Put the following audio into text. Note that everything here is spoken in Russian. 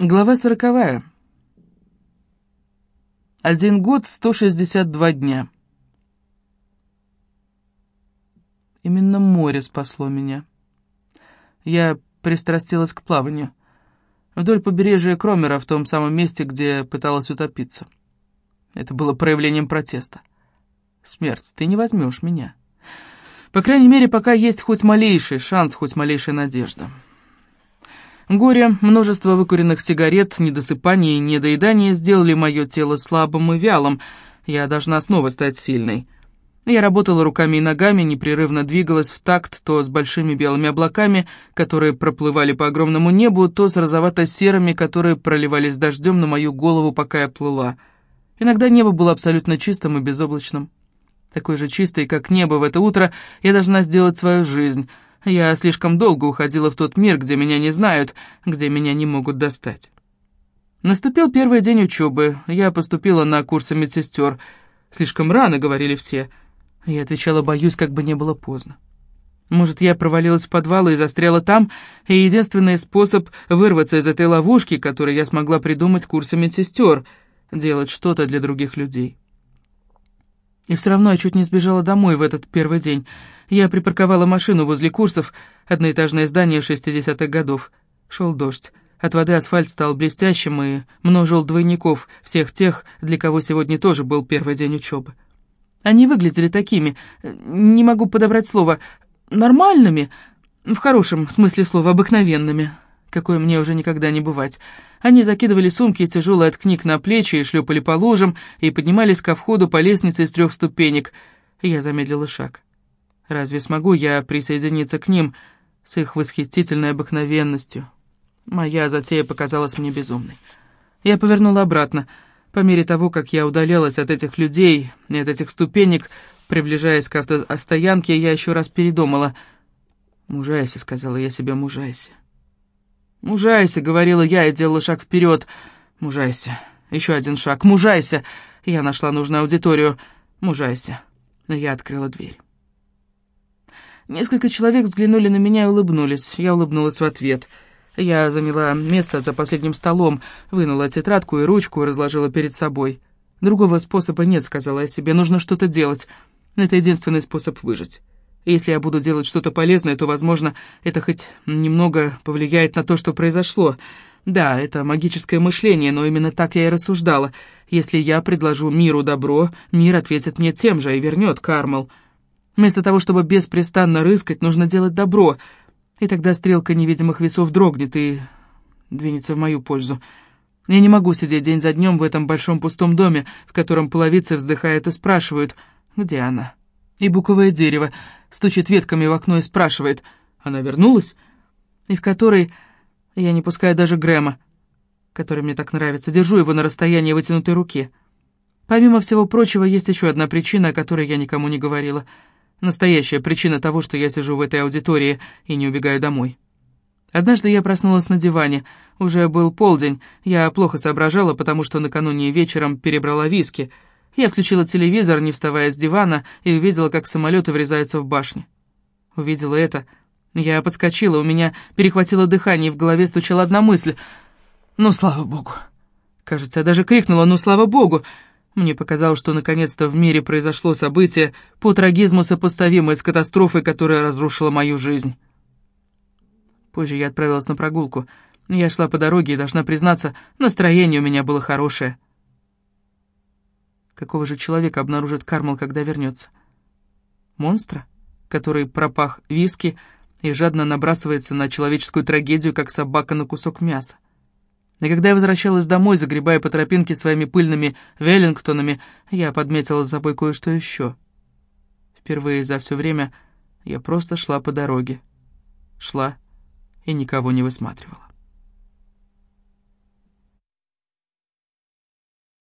Глава сороковая. Один год, 162 дня. Именно море спасло меня. Я пристрастилась к плаванию. Вдоль побережья Кромера, в том самом месте, где пыталась утопиться. Это было проявлением протеста. Смерть, ты не возьмешь меня. По крайней мере, пока есть хоть малейший шанс, хоть малейшая надежда. Горе, множество выкуренных сигарет, недосыпание и недоедание сделали мое тело слабым и вялым. Я должна снова стать сильной. Я работала руками и ногами, непрерывно двигалась в такт то с большими белыми облаками, которые проплывали по огромному небу, то с розовато-серыми, которые проливались дождем на мою голову, пока я плыла. Иногда небо было абсолютно чистым и безоблачным. Такой же чистой, как небо в это утро, я должна сделать свою жизнь — я слишком долго уходила в тот мир, где меня не знают, где меня не могут достать. Наступил первый день учебы. Я поступила на курсы медсестер. Слишком рано, говорили все. Я отвечала, боюсь, как бы не было поздно. Может, я провалилась в подвал и застряла там, и единственный способ вырваться из этой ловушки, которую я смогла придумать в курсе медсестер, делать что-то для других людей. И все равно я чуть не сбежала домой в этот первый день. Я припарковала машину возле курсов, одноэтажное здание 60-х годов. Шел дождь. От воды асфальт стал блестящим и множил двойников, всех тех, для кого сегодня тоже был первый день учебы. Они выглядели такими, не могу подобрать слово, нормальными, в хорошем смысле слова, обыкновенными, какое мне уже никогда не бывать. Они закидывали сумки тяжелые от книг на плечи и шлепали по лужам, и поднимались ко входу по лестнице из трех ступенек. Я замедлила шаг. Разве смогу я присоединиться к ним с их восхитительной обыкновенностью? Моя затея показалась мне безумной. Я повернула обратно. По мере того, как я удалялась от этих людей и от этих ступенек, приближаясь к автостоянке, я еще раз передумала. «Мужайся», — сказала я себе, — «мужайся». «Мужайся», — говорила я и делала шаг вперед. «Мужайся». Еще один шаг. «Мужайся». Я нашла нужную аудиторию. «Мужайся». Я открыла дверь. Несколько человек взглянули на меня и улыбнулись. Я улыбнулась в ответ. Я заняла место за последним столом, вынула тетрадку и ручку и разложила перед собой. «Другого способа нет», — сказала я себе. «Нужно что-то делать. Это единственный способ выжить. Если я буду делать что-то полезное, то, возможно, это хоть немного повлияет на то, что произошло. Да, это магическое мышление, но именно так я и рассуждала. Если я предложу миру добро, мир ответит мне тем же и вернет Кармал». Вместо того, чтобы беспрестанно рыскать, нужно делать добро, и тогда стрелка невидимых весов дрогнет и двинется в мою пользу. Я не могу сидеть день за днем в этом большом пустом доме, в котором половицы вздыхают и спрашивают, где она. И буковое дерево стучит ветками в окно и спрашивает, она вернулась? И в которой я не пускаю даже Грэма, который мне так нравится, держу его на расстоянии вытянутой руки. Помимо всего прочего, есть еще одна причина, о которой я никому не говорила — Настоящая причина того, что я сижу в этой аудитории и не убегаю домой. Однажды я проснулась на диване. Уже был полдень. Я плохо соображала, потому что накануне вечером перебрала виски. Я включила телевизор, не вставая с дивана, и увидела, как самолеты врезаются в башни. Увидела это. Я подскочила, у меня перехватило дыхание, и в голове стучала одна мысль. «Ну, слава богу!» Кажется, я даже крикнула «Ну, слава богу!» Мне показалось, что наконец-то в мире произошло событие, по трагизму сопоставимое с катастрофой, которая разрушила мою жизнь. Позже я отправилась на прогулку. Я шла по дороге и, должна признаться, настроение у меня было хорошее. Какого же человека обнаружит Кармал, когда вернется? Монстра, который пропах виски и жадно набрасывается на человеческую трагедию, как собака на кусок мяса? И когда я возвращалась домой, загребая по тропинке своими пыльными веллингтонами, я подметила за собой кое-что еще. Впервые за все время я просто шла по дороге. Шла и никого не высматривала.